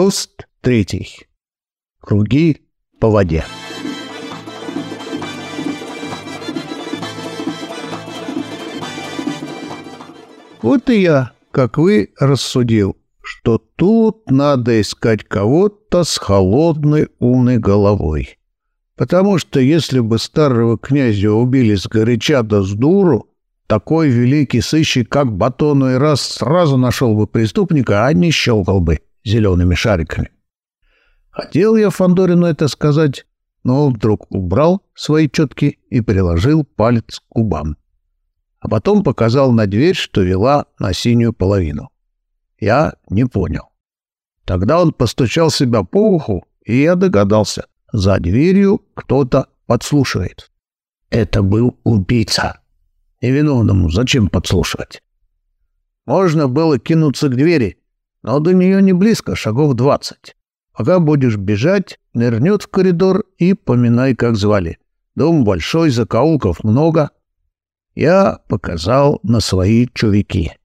Тост третий. Круги по воде. Вот и я, как вы, рассудил, что тут надо искать кого-то с холодной умной головой. Потому что если бы старого князя убили с горяча да с дуру, такой великий сыщик, как Батону и раз, сразу нашел бы преступника, а не щелкал бы зелеными шариками. Хотел я Фандорину это сказать, но он вдруг убрал свои четки и приложил палец к губам. А потом показал на дверь, что вела на синюю половину. Я не понял. Тогда он постучал себя по уху, и я догадался. За дверью кто-то подслушивает. Это был убийца. Невиновному зачем подслушивать? Можно было кинуться к двери, но до нее не близко, шагов двадцать. Пока будешь бежать, нырнет в коридор и поминай, как звали. Дом большой, закоулков много. Я показал на свои чувики.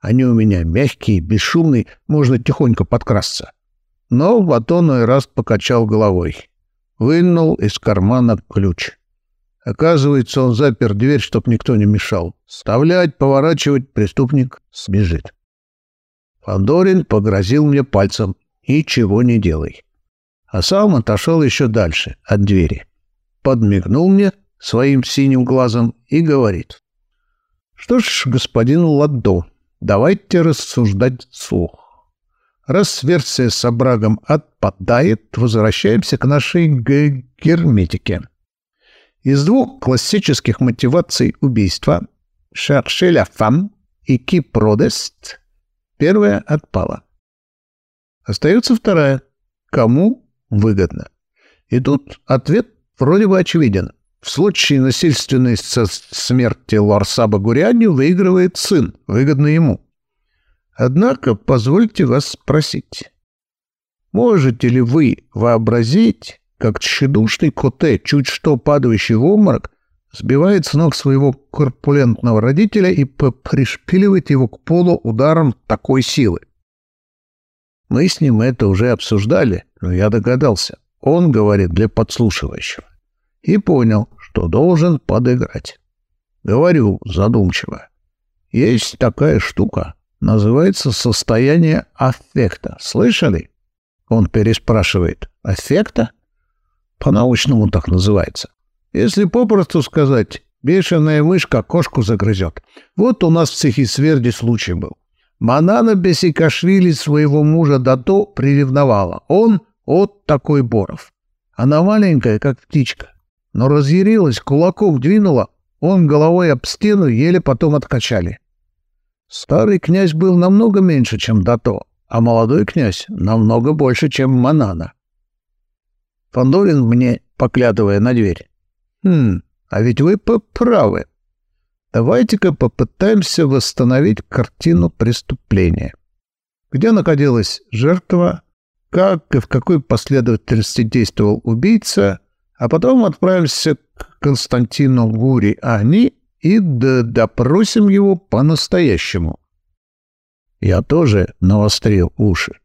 Они у меня мягкие, бесшумные, можно тихонько подкрасться. Но Батон раз покачал головой. Вынул из кармана ключ. Оказывается, он запер дверь, чтоб никто не мешал. Вставлять, поворачивать, преступник сбежит. Фандорин погрозил мне пальцем. «Ничего не делай». А сам отошел еще дальше, от двери. Подмигнул мне своим синим глазом и говорит. «Что ж, господин Ладо, давайте рассуждать вслух. Раз версия с Абрагом отпадает, возвращаемся к нашей герметике. Из двух классических мотиваций убийства «Шаршеля фам» и «Кипродест» первая отпала. Остается вторая. Кому выгодно? И тут ответ вроде бы очевиден. В случае насильственной смерти Ларсаба Гуриани выигрывает сын, выгодно ему. Однако позвольте вас спросить. Можете ли вы вообразить, как тщедушный коте, чуть что падающий в обморок, сбивает с ног своего корпулентного родителя и пришпиливает его к полу ударом такой силы. Мы с ним это уже обсуждали, но я догадался. Он говорит для подслушивающего. И понял, что должен подыграть. Говорю задумчиво. Есть такая штука. Называется состояние аффекта. Слышали? Он переспрашивает. Аффекта? По-научному так называется. Если попросту сказать, бешеная мышка кошку загрызет. Вот у нас в Цехисверде случай был. Манана Бесикашвили своего мужа Дато приревновала. Он от такой Боров. Она маленькая, как птичка. Но разъярилась, кулаков двинула, он головой об стену еле потом откачали. Старый князь был намного меньше, чем Дато, а молодой князь намного больше, чем Манана. Фандорин мне, поглядывая на дверь. «Хм, а ведь вы правы. Давайте-ка попытаемся восстановить картину преступления. Где находилась жертва, как и в какой последовательности действовал убийца, а потом отправимся к Константину Гури Ани и допросим его по-настоящему». Я тоже навострил уши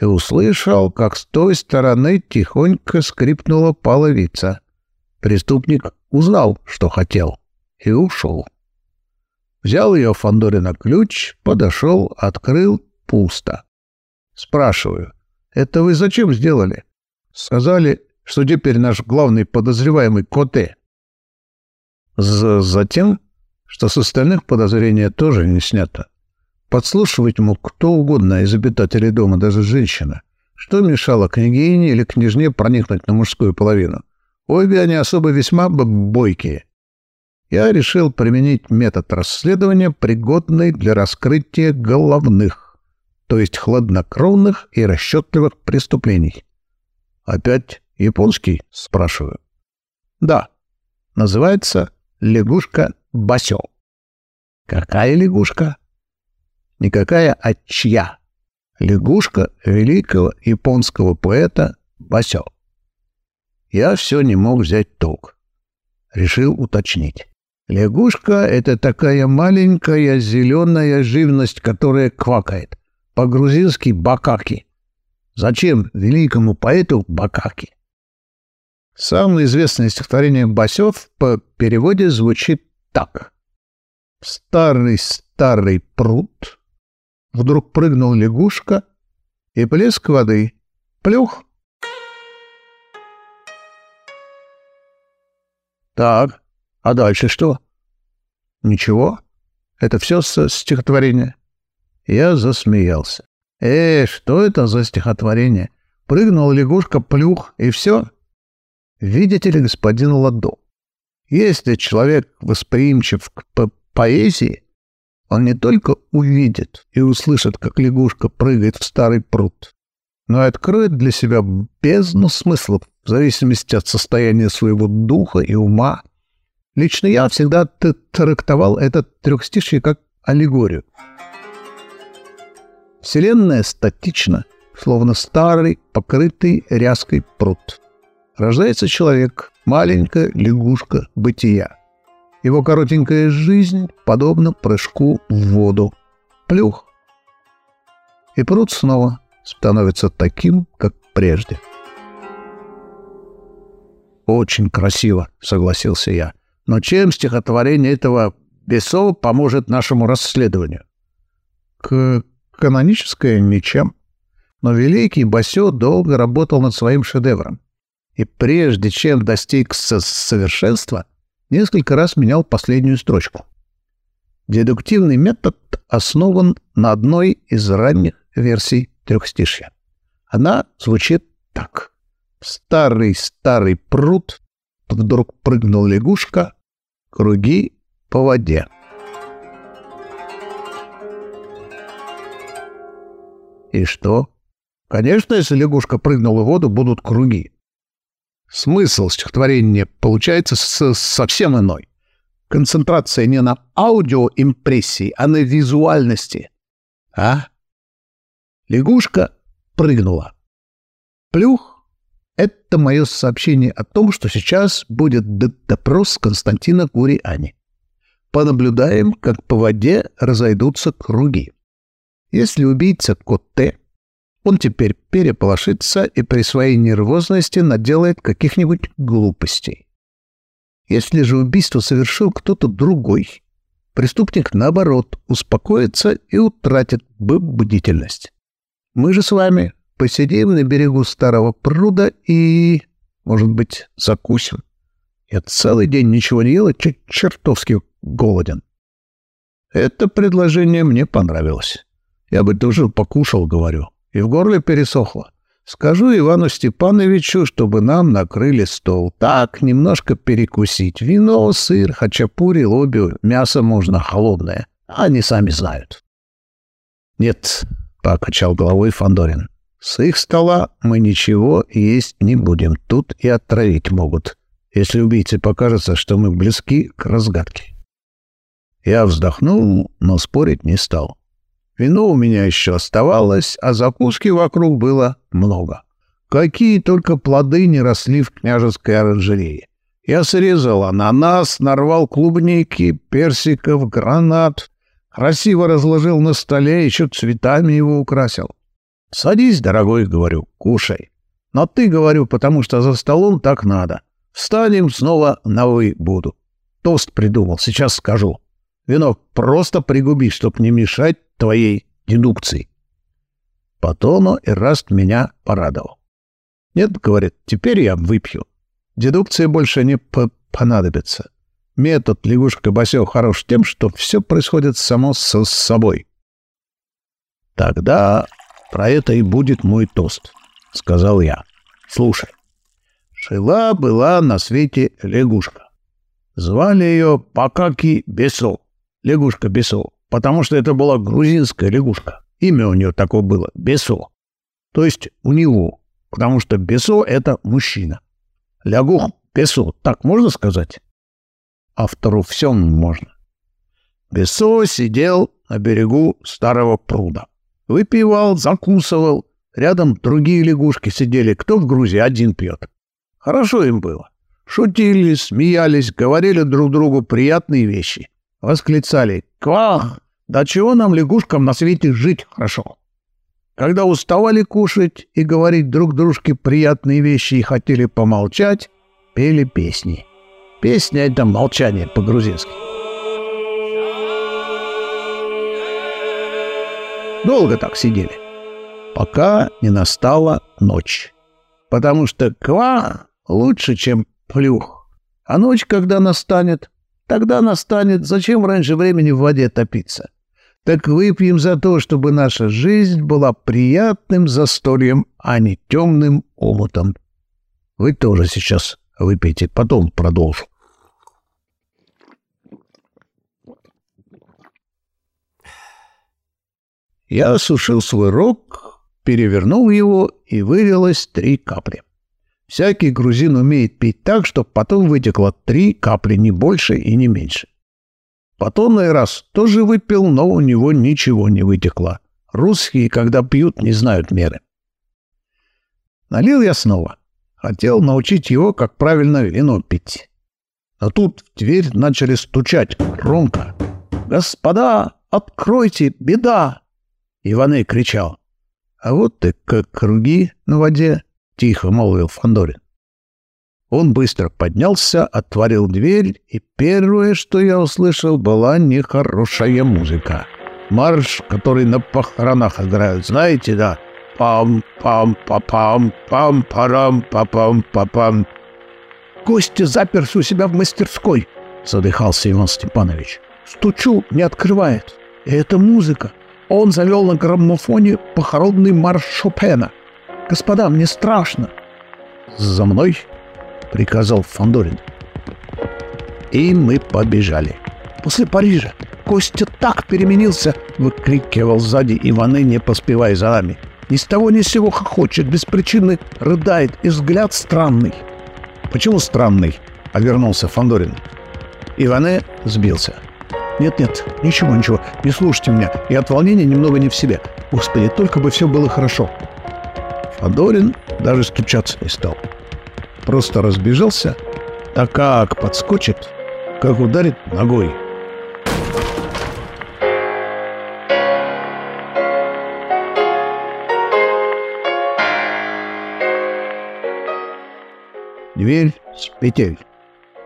и услышал, как с той стороны тихонько скрипнула половица. Преступник узнал, что хотел, и ушел. Взял ее Фандорина ключ, подошел, открыл — пусто. Спрашиваю, это вы зачем сделали? Сказали, что теперь наш главный подозреваемый Коте. Затем, что с остальных подозрения тоже не снято. Подслушивать мог кто угодно из обитателей дома, даже женщина. Что мешало княгине или княжне проникнуть на мужскую половину? Обе они особо весьма бойкие. Я решил применить метод расследования, пригодный для раскрытия головных, то есть хладнокровных и расчетливых преступлений. Опять японский, спрашиваю. Да, называется лягушка Басё. Какая лягушка? никакая, а чья. Лягушка великого японского поэта Басё. Я все не мог взять толк. Решил уточнить. Лягушка — это такая маленькая зеленая живность, которая квакает. По-грузински — бакаки. Зачем великому поэту Бакаки? Самое известное стихотворение Басев по переводе звучит так. «Старый-старый пруд, вдруг прыгнул лягушка, и плеск воды. Плюх!» «Так, а дальше что?» «Ничего. Это все со стихотворения». Я засмеялся. «Э, что это за стихотворение? Прыгнула лягушка, плюх, и все?» Видите ли, господин Ладо, если человек восприимчив к по поэзии, он не только увидит и услышит, как лягушка прыгает в старый пруд, но и откроет для себя бездну смыслов в зависимости от состояния своего духа и ума. Лично я всегда трактовал этот трехстишье как аллегорию. Вселенная статична, словно старый, покрытый ряской пруд. Рождается человек, маленькая лягушка бытия. Его коротенькая жизнь подобна прыжку в воду. Плюх. И пруд снова становится таким, как прежде. «Очень красиво», — согласился я. «Но чем стихотворение этого Бесова поможет нашему расследованию?» «К каноническое ничем. Но великий Басё долго работал над своим шедевром и прежде чем достиг совершенства, несколько раз менял последнюю строчку. Дедуктивный метод основан на одной из ранних версий трехстишья. Она звучит так. старый-старый пруд вдруг прыгнул лягушка, круги по воде. И что? Конечно, если лягушка прыгнула в воду, будут круги. Смысл стихотворения получается совсем иной. Концентрация не на аудиоимпрессии, а на визуальности. А? Лягушка прыгнула. Плюх — это мое сообщение о том, что сейчас будет допрос Константина Куриани. Понаблюдаем, как по воде разойдутся круги. Если убийца Котте он теперь переполошится и при своей нервозности наделает каких-нибудь глупостей. Если же убийство совершил кто-то другой, преступник, наоборот, успокоится и утратит бдительность. Мы же с вами посидим на берегу старого пруда и, может быть, закусим. Я целый день ничего не ел и чертовски голоден. Это предложение мне понравилось. Я бы тоже покушал, говорю и в горле пересохло. Скажу Ивану Степановичу, чтобы нам накрыли стол. Так, немножко перекусить. Вино, сыр, хачапури, лобио, мясо можно холодное. Они сами знают. Нет, — покачал головой Фандорин. С их стола мы ничего есть не будем. Тут и отравить могут, если убийце покажется, что мы близки к разгадке. Я вздохнул, но спорить не стал. Вино у меня еще оставалось, а закуски вокруг было много. Какие только плоды не росли в княжеской оранжерее. Я срезал ананас, нарвал клубники, персиков, гранат, красиво разложил на столе, еще цветами его украсил. «Садись, дорогой, — говорю, — кушай. Но ты, — говорю, — потому что за столом так надо. Встанем снова на «вы» буду. Тост придумал, сейчас скажу. Вино просто пригуби, чтоб не мешать твоей дедукции. Потом Эраст меня порадовал. Нет, говорит, теперь я выпью. Дедукция больше не по понадобится. Метод лягушка Басё хорош тем, что все происходит само со собой. Тогда про это и будет мой тост, — сказал я. Слушай. Жила-была на свете лягушка. Звали ее Пакаки Бесо, лягушка Бесо потому что это была грузинская лягушка. Имя у нее такое было — Бесо. То есть у него, потому что Бесо — это мужчина. Лягух Бесо, так можно сказать? Автору всем можно. Бесо сидел на берегу старого пруда. Выпивал, закусывал. Рядом другие лягушки сидели. Кто в Грузии один пьет. Хорошо им было. Шутили, смеялись, говорили друг другу приятные вещи восклицали «Квах! Да чего нам, лягушкам, на свете жить хорошо?» Когда уставали кушать и говорить друг дружке приятные вещи и хотели помолчать, пели песни. Песня — это молчание по-грузински. Долго так сидели, пока не настала ночь. Потому что ква лучше, чем плюх. А ночь, когда настанет, тогда настанет, зачем раньше времени в воде топиться? Так выпьем за то, чтобы наша жизнь была приятным застольем, а не темным омутом. Вы тоже сейчас выпейте, потом продолжу. Я осушил свой рог, перевернул его, и вылилось три капли. Всякий грузин умеет пить так, чтобы потом вытекло три капли, не больше и не меньше. Потомный раз тоже выпил, но у него ничего не вытекло. Русские, когда пьют, не знают меры. Налил я снова. Хотел научить его, как правильно вино пить. А тут в дверь начали стучать громко. «Господа, откройте, беда!» Иваны кричал. «А вот ты как круги на воде!» — тихо молвил Фандорин. Он быстро поднялся, отворил дверь, и первое, что я услышал, была нехорошая музыка. Марш, который на похоронах играют, знаете, да? Пам-пам-пам-пам-пам-пам-пам. «Костя заперся у себя в мастерской», — задыхался Иван Степанович. «Стучу, не открывает. И это музыка он завел на граммофоне похоронный марш Шопена. «Господа, мне страшно!» «За мной!» — приказал Фандорин. И мы побежали. «После Парижа Костя так переменился!» — выкрикивал сзади Иваны, не поспевая за нами. «Ни с того ни с сего хохочет, без причины рыдает, и взгляд странный». «Почему странный?» — обернулся Фандорин. Иване сбился. Нет-нет, ничего, ничего, не слушайте меня. И от волнения немного не в себе. Господи, только бы все было хорошо. Фандорин даже стучаться не стал. Просто разбежался, а как подскочит, как ударит ногой. Дверь с петель.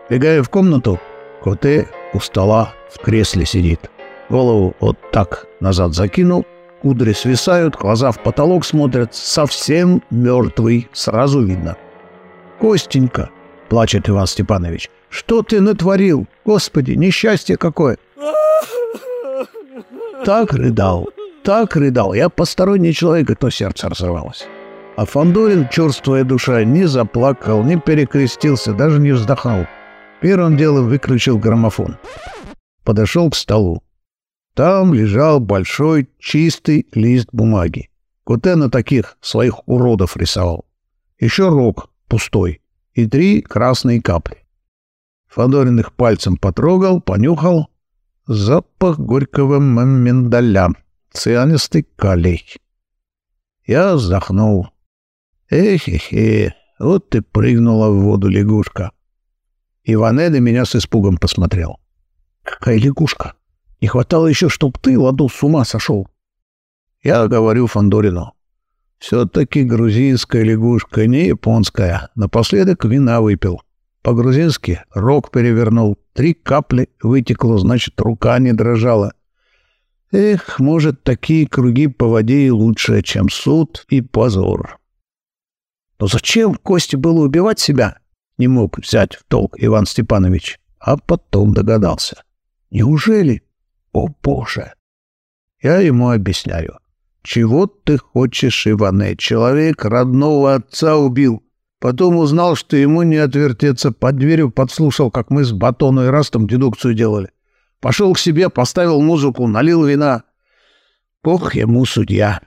Бегая в комнату, Коте у стола в кресле сидит. Голову вот так назад закинул, кудри свисают, глаза в потолок смотрят, совсем мертвый, сразу видно. «Костенька!» — плачет Иван Степанович. «Что ты натворил? Господи, несчастье какое!» Так рыдал, так рыдал. Я посторонний человек, и то сердце разрывалось. А Фандорин, черствая душа, не заплакал, не перекрестился, даже не вздохнул. Первым делом выключил граммофон. Подошел к столу. Там лежал большой чистый лист бумаги. Куте на таких своих уродов рисовал. Еще рог пустой и три красные капли. Фандорин их пальцем потрогал, понюхал. Запах горького миндаля, цианистый калий. Я вздохнул. Эх-эх-эх, вот ты прыгнула в воду лягушка. Иване на меня с испугом посмотрел. «Какая лягушка! Не хватало еще, чтоб ты, Ладу, с ума сошел!» Я говорю Фандорину. «Все-таки грузинская лягушка, не японская. Напоследок вина выпил. По-грузински рог перевернул. Три капли вытекло, значит, рука не дрожала. Эх, может, такие круги по воде и лучше, чем суд и позор. Но зачем Косте было убивать себя? не мог взять в толк Иван Степанович, а потом догадался. Неужели? О, Боже! Я ему объясняю. Чего ты хочешь, Иване? Человек родного отца убил. Потом узнал, что ему не отвертеться. Под дверью подслушал, как мы с Батоной и Растом дедукцию делали. Пошел к себе, поставил музыку, налил вина. Бог ему судья.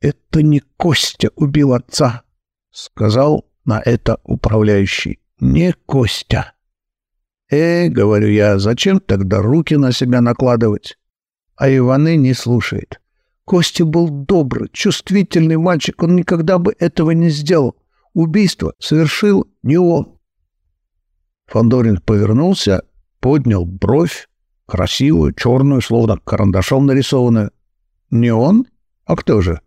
«Это не Костя убил отца», — сказал на это управляющий. Не Костя. «Э, — говорю я, — зачем тогда руки на себя накладывать?» А Иваны не слушает. Костя был добрый, чувствительный мальчик, он никогда бы этого не сделал. Убийство совершил не он. Фандорин повернулся, поднял бровь, красивую, черную, словно карандашом нарисованную. «Не он?» А кто же?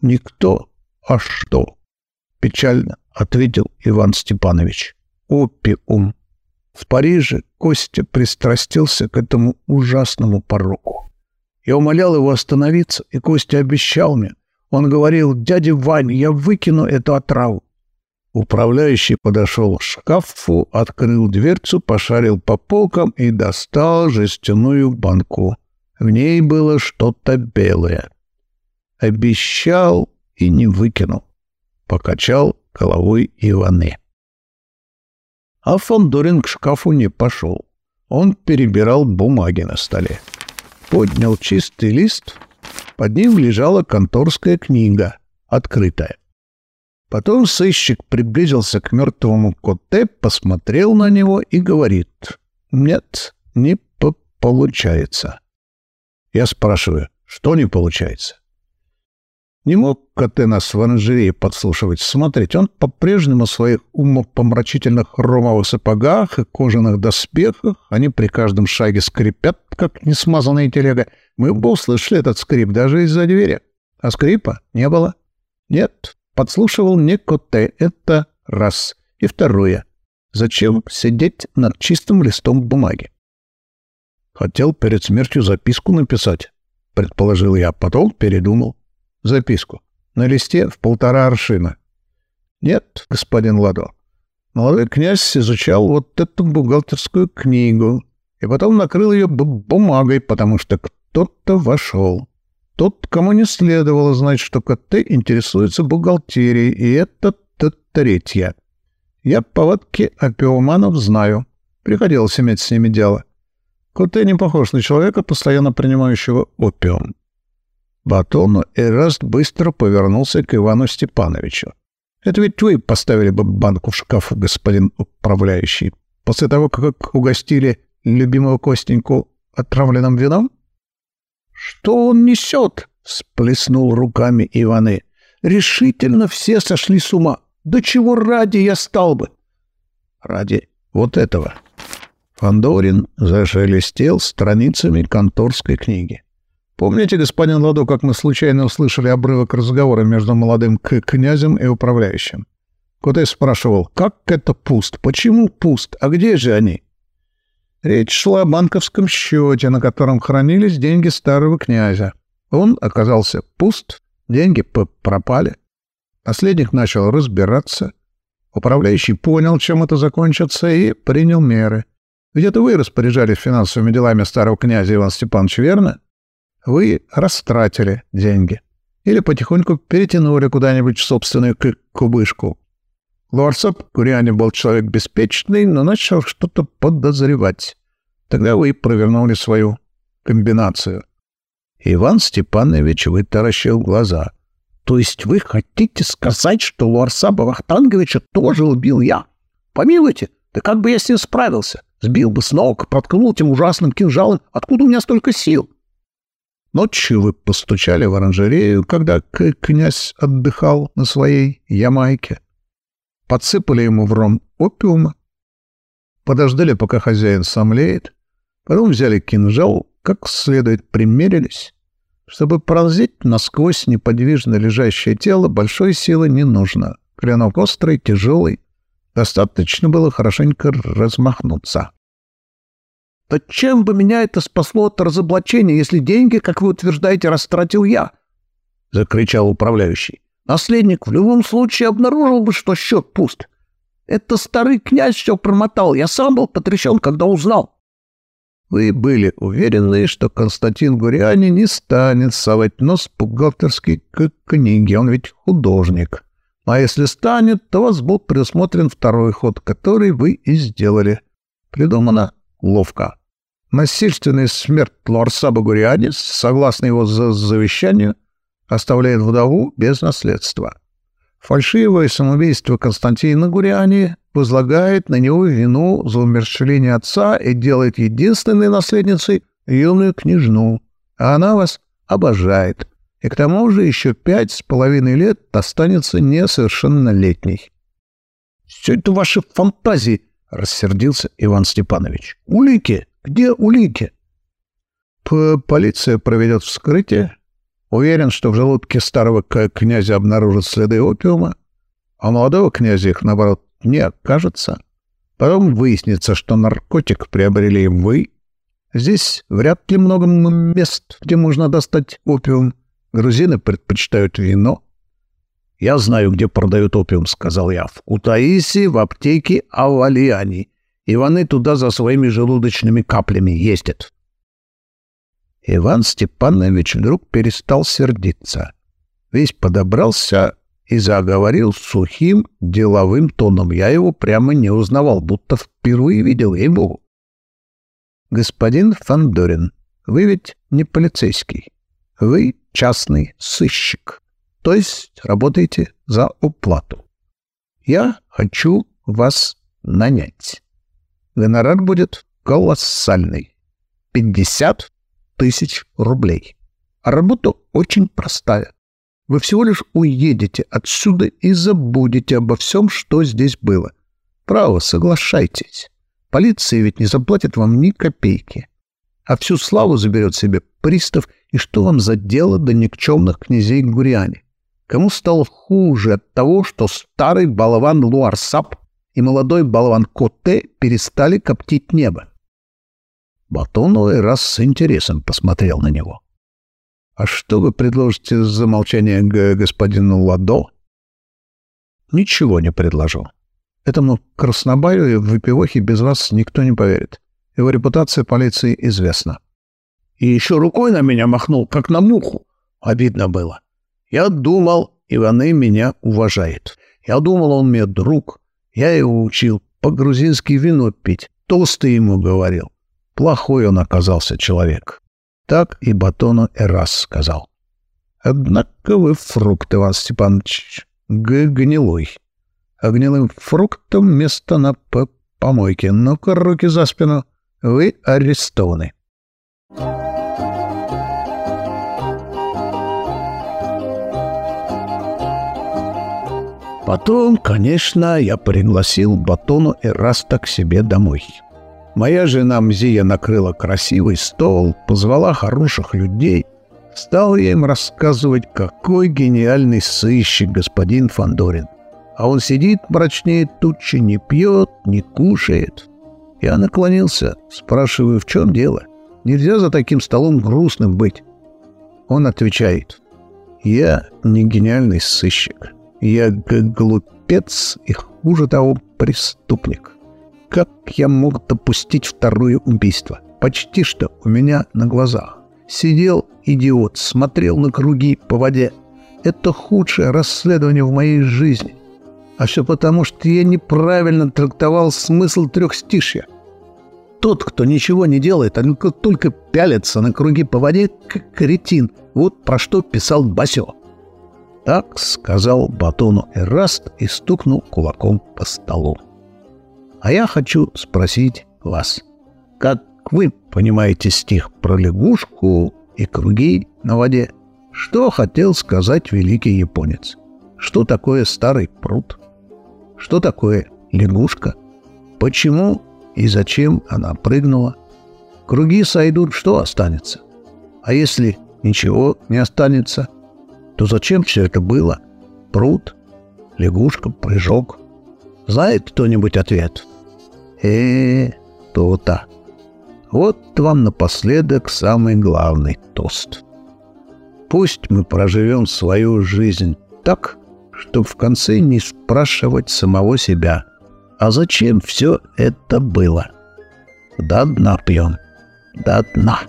Никто, а что? Печально ответил Иван Степанович. Опиум. В Париже Костя пристрастился к этому ужасному пороку. Я умолял его остановиться, и Костя обещал мне. Он говорил, дядя Вань, я выкину эту отраву. Управляющий подошел к шкафу, открыл дверцу, пошарил по полкам и достал жестяную банку. В ней было что-то белое. Обещал и не выкинул. Покачал головой Иваны. А Фандорин к шкафу не пошел. Он перебирал бумаги на столе. Поднял чистый лист. Под ним лежала конторская книга, открытая. Потом сыщик приблизился к мертвому коте, посмотрел на него и говорит, «Нет, не получается». Я спрашиваю, что не получается? Не мог Коте нас в оранжерее подслушивать. Смотреть, он по-прежнему в своих умопомрачительных хромовых сапогах и кожаных доспехах, они при каждом шаге скрипят, как несмазанная телега. Мы бы услышали этот скрип даже из-за двери. А скрипа не было. Нет, подслушивал не Коте, это раз. И второе. Зачем сидеть над чистым листом бумаги? Хотел перед смертью записку написать, предположил я, потом передумал записку. На листе в полтора аршина. Нет, господин Ладо. Молодой князь изучал вот эту бухгалтерскую книгу и потом накрыл ее бумагой, потому что кто-то вошел. Тот, кому не следовало знать, что КТ интересуется бухгалтерией, и это третья. Я повадки опиуманов знаю. Приходилось иметь с ними дело. КТ не похож на человека, постоянно принимающего опиум батону, Эраст быстро повернулся к Ивану Степановичу. «Это ведь вы поставили бы банку в шкаф, господин управляющий, после того, как угостили любимого Костеньку отравленным вином?» «Что он несет?» — сплеснул руками Иваны. «Решительно все сошли с ума. Да чего ради я стал бы?» «Ради вот этого». Фандорин зашелестел страницами конторской книги. Помните, господин Ладо, как мы случайно услышали обрывок разговора между молодым к князем и управляющим? Котай спрашивал, как это пуст? Почему пуст? А где же они? Речь шла о банковском счете, на котором хранились деньги старого князя. Он оказался пуст, деньги пропали. Наследник начал разбираться. Управляющий понял, чем это закончится, и принял меры. Где-то вы распоряжались финансовыми делами старого князя Ивана Степановича, верно? Вы растратили деньги или потихоньку перетянули куда-нибудь собственную кубышку. Лорсоп Куриане был человек беспечный, но начал что-то подозревать. Тогда вы провернули свою комбинацию. Иван Степанович вытаращил глаза. «То есть вы хотите сказать, что Луарсаба Вахтанговича тоже убил я? Помилуйте, да как бы я с ним справился? Сбил бы с ног, проткнул тем ужасным кинжалом. Откуда у меня столько сил?» Ночью вы постучали в оранжерею, когда князь отдыхал на своей Ямайке. Подсыпали ему в ром опиума. Подождали, пока хозяин сомлеет. Потом взяли кинжал, как следует примерились. Чтобы пронзить насквозь неподвижно лежащее тело, большой силы не нужно. Клинок острый, тяжелый. Достаточно было хорошенько размахнуться. Да чем бы меня это спасло от разоблачения, если деньги, как вы утверждаете, растратил я? — закричал управляющий. Наследник в любом случае обнаружил бы, что счет пуст. Это старый князь все промотал. Я сам был потрясен, когда узнал. Вы были уверены, что Константин Гуриани не станет совать нос в бухгалтерской книге. Он ведь художник. А если станет, то у вас был предусмотрен второй ход, который вы и сделали. Придумано ловко. Насильственная смерть Луарсаба Гуриадис, согласно его завещанию, оставляет вдову без наследства. Фальшивое самоубийство Константина Гуриани возлагает на него вину за умерщвление отца и делает единственной наследницей юную княжну, а она вас обожает, и к тому же еще пять с половиной лет останется несовершеннолетней. — Все это ваши фантазии, — рассердился Иван Степанович. — Улики! Где улики? П Полиция проведет вскрытие. Уверен, что в желудке старого князя обнаружат следы опиума, а молодого князя их, наоборот, не окажется. Потом выяснится, что наркотик приобрели вы. Здесь вряд ли много мест, где можно достать опиум. Грузины предпочитают вино. «Я знаю, где продают опиум», — сказал я. «В Кутаиси, в аптеке Авалиани. Иваны туда за своими желудочными каплями ездят». Иван Степанович вдруг перестал сердиться. Весь подобрался и заговорил сухим деловым тоном. Я его прямо не узнавал, будто впервые видел его. «Господин Фандорин, вы ведь не полицейский. Вы частный сыщик, то есть работаете за уплату. Я хочу вас нанять. Гонорар будет колоссальный. 50 тысяч рублей. А работа очень простая. Вы всего лишь уедете отсюда и забудете обо всем, что здесь было. Право, соглашайтесь. Полиция ведь не заплатит вам ни копейки. А всю славу заберет себе пристав, и что вам за дело до никчемных князей Гуриани? Кому стало хуже от того, что старый болван Луарсап и молодой болван Коте перестали коптить небо? Батоновый раз с интересом посмотрел на него. — А что вы предложите за молчание господину Ладо? — Ничего не предложу. Этому краснобаю и выпивохе без вас никто не поверит. Его репутация полиции известна. И еще рукой на меня махнул, как на муху. Обидно было. Я думал, Иваны меня уважает. Я думал, он мне друг. Я его учил по-грузински вино пить. Толстый ему говорил. Плохой он оказался человек. Так и Батону Эрас сказал. Однако вы фрукт, Иван Степанович, гнилой. А гнилым фруктом место на помойке. Ну-ка, руки за спину. Вы арестованы. Потом, конечно, я пригласил Батону Эраста к себе домой. Моя жена Мзия накрыла красивый стол, позвала хороших людей. Стал я им рассказывать, какой гениальный сыщик господин Фандорин. А он сидит мрачнее тучи, не пьет, не кушает. Я наклонился, спрашиваю, в чем дело? Нельзя за таким столом грустным быть. Он отвечает, я не гениальный сыщик. Я глупец и, хуже того, преступник. Как я мог допустить второе убийство? Почти что у меня на глазах. Сидел идиот, смотрел на круги по воде. Это худшее расследование в моей жизни. А все потому, что я неправильно трактовал смысл трехстишья. Тот, кто ничего не делает, а только пялится на круги по воде, как кретин. Вот про что писал Басё. Так сказал Батону Эраст и стукнул кулаком по столу. А я хочу спросить вас, как вы понимаете стих про лягушку и круги на воде? Что хотел сказать великий японец? Что такое старый пруд? Что такое лягушка? Почему и зачем она прыгнула? Круги сойдут, что останется? А если ничего не останется, то зачем все это было? Пруд, лягушка, прыжок. Знает кто-нибудь ответ? э то-то. Вот вам напоследок самый главный тост. Пусть мы проживем свою жизнь так, чтобы в конце не спрашивать самого себя, а зачем все это было? До дна пьем, до дна.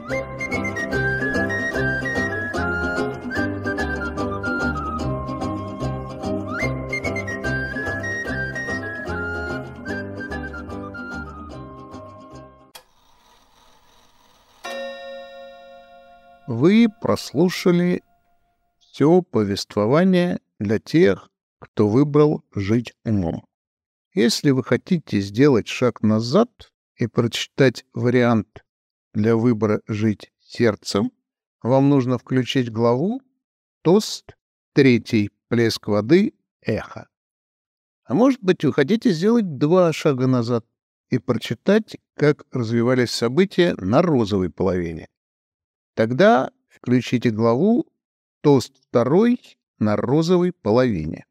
Прослушали все повествование для тех, кто выбрал жить умом. Если вы хотите сделать шаг назад и прочитать вариант для выбора жить сердцем, вам нужно включить главу «Тост, третий плеск воды, эхо». А может быть, вы хотите сделать два шага назад и прочитать, как развивались события на розовой половине. Тогда включите главу тост второй на розовой половине.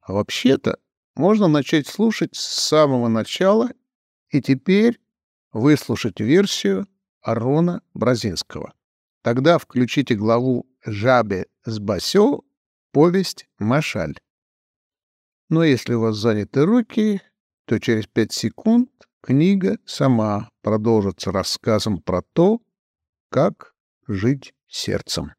А вообще-то можно начать слушать с самого начала и теперь выслушать версию Арона Бразинского. Тогда включите главу «Жабе с Басё. Повесть Машаль». Но если у вас заняты руки, то через пять секунд книга сама продолжится рассказом про то, как жить сердцем.